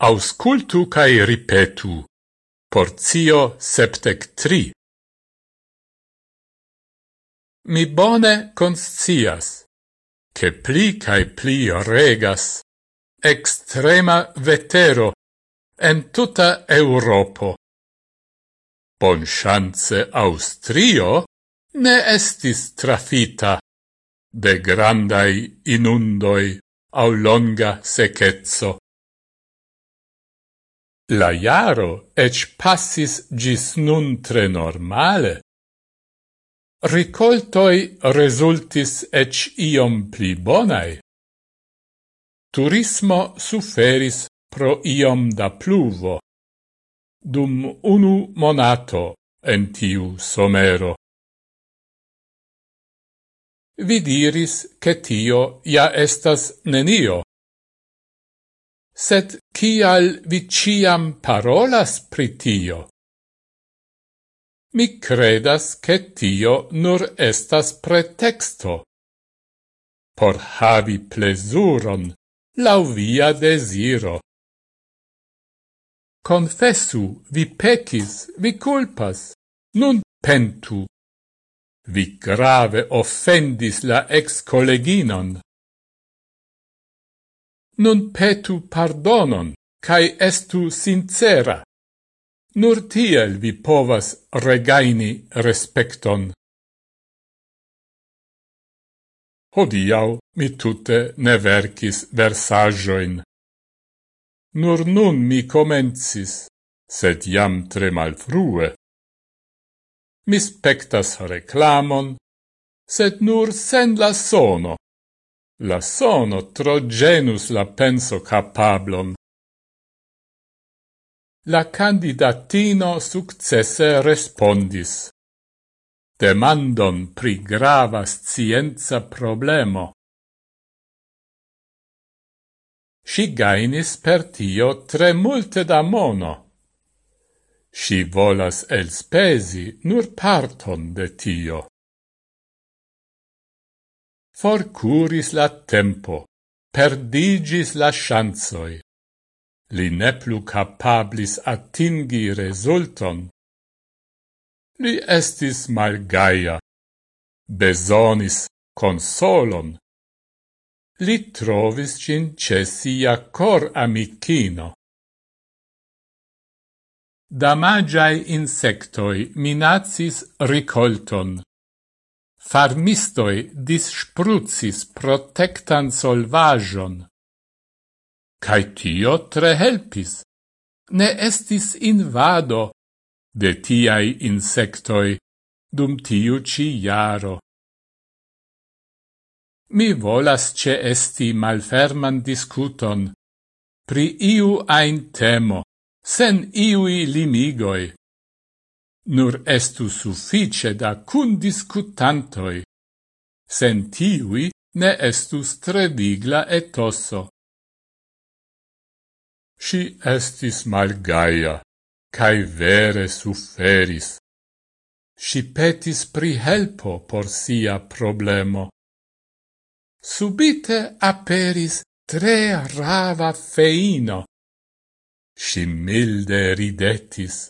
Auscultu cae ripetu. Porzio septec tri. Mi bone conscias, che pli cae pli regas extrema vetero en tuta Europo. Bon chance Austrio ne estis trafita de grandai inundoi au longa secezzo. La jaro ec passis gis nun tre normale. Ricoltoi resultis ec iom pli bonai. Turismo suferis pro iom da pluvo. Dum unu monato en tiu somero. Vi diris che tio ja estas nenio sed kial vi ciam parolas pri tio? Mi credas che tio nur estas pretexto. Por havi plesuron, lau via desiro. Confessu, vi pecis, vi culpas, nun pentu. Vi grave offendis la ex colleginon. Nun petu pardonon, cae estu sincera. Nur tiel vi povas regaini respecton. Hodiau mi tute ne vercis versagioin. Nur nun mi comencis, sed jam tre malfrue. Mi spectas reclamon, sed nur sen la sono. La sono tro genus la penso capablon. La candidatino successe respondis. Demandon pri grava scienza problemo. Si gainis per tio tre multe da mono. Si volas elspesi nur parton de tio forcuris la tempo, perdigis la chanzoi. Li ne plu capablis atingi resulton. Li estis malgaia, besonis consolon. Li trovis cin cesia cor amicino. Damagiae insectoi minacis ricolton. Farmistoi dissprucis protectan solvajon. Cai tio tre helpis. Ne estis invado de tiai insectoi dum tiu ci jaro. Mi volas ce esti malferman discuton pri iu ein temo, sen iui limigoi. Nur estu suffice da cun discutantoi, sen tiui ne estus tre vigla et osso. Si estis malgaia, cae vere suferis. Si petis pri helpo por sia problemo. Subite aperis tre rava feino. Si milde ridetis.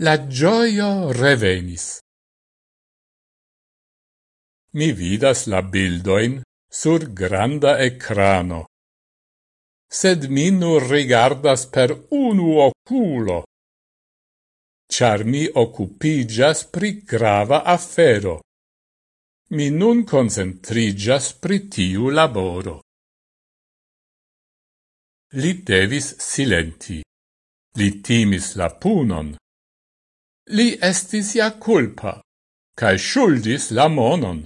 La gioio revenis. Mi vidas la bildoin sur granda ecrano. Sed mi nur rigardas per unu oculo. Char mi occupigas pri grava affero. Mi nun concentrigas pri tiu laboro. Li devis silenti. Li timis la punon Li estis ja culpa, cae shuldis la monon.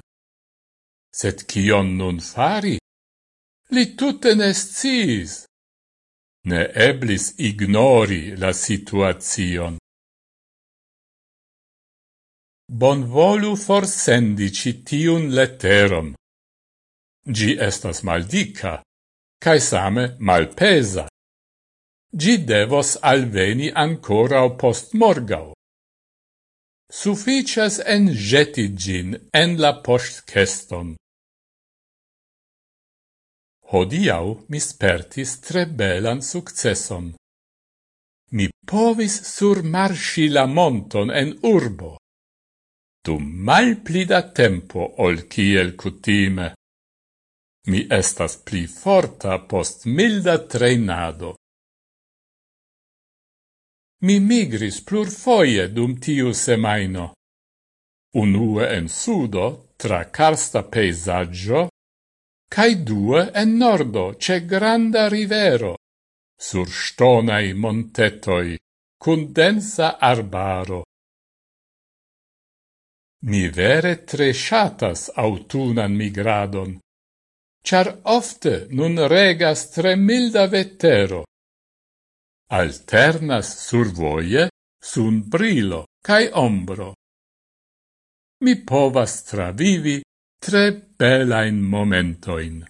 Sed cion nun fari? Li tutte ne sciis. Ne eblis ignori la situazion. Bonvolu forsendi citiun letteron. Gi estas maldica, cae same malpesa. Gi devos alveni ancora o post morgau sufficias en jetigin en la postceston. Hodiau mi spertis tre belan successon. Mi povis surmarsci la monton en urbo. Dum mal pli da tempo ol kiel cutime. Mi estas pli forta post milda treinado. Mi migris plurfoie dum tiu semaino. Unue en sudo, tra karsta peisaggio, cae due en nordo, ce granda rivero, sur stonai montetoi, cun densa arbaro. Mi vere tre shatas autunan migradon, char ofte nun regas tre milda vetero alternas survoie sun brilo cae ombro. Mi povas travivi tre belain momentoin.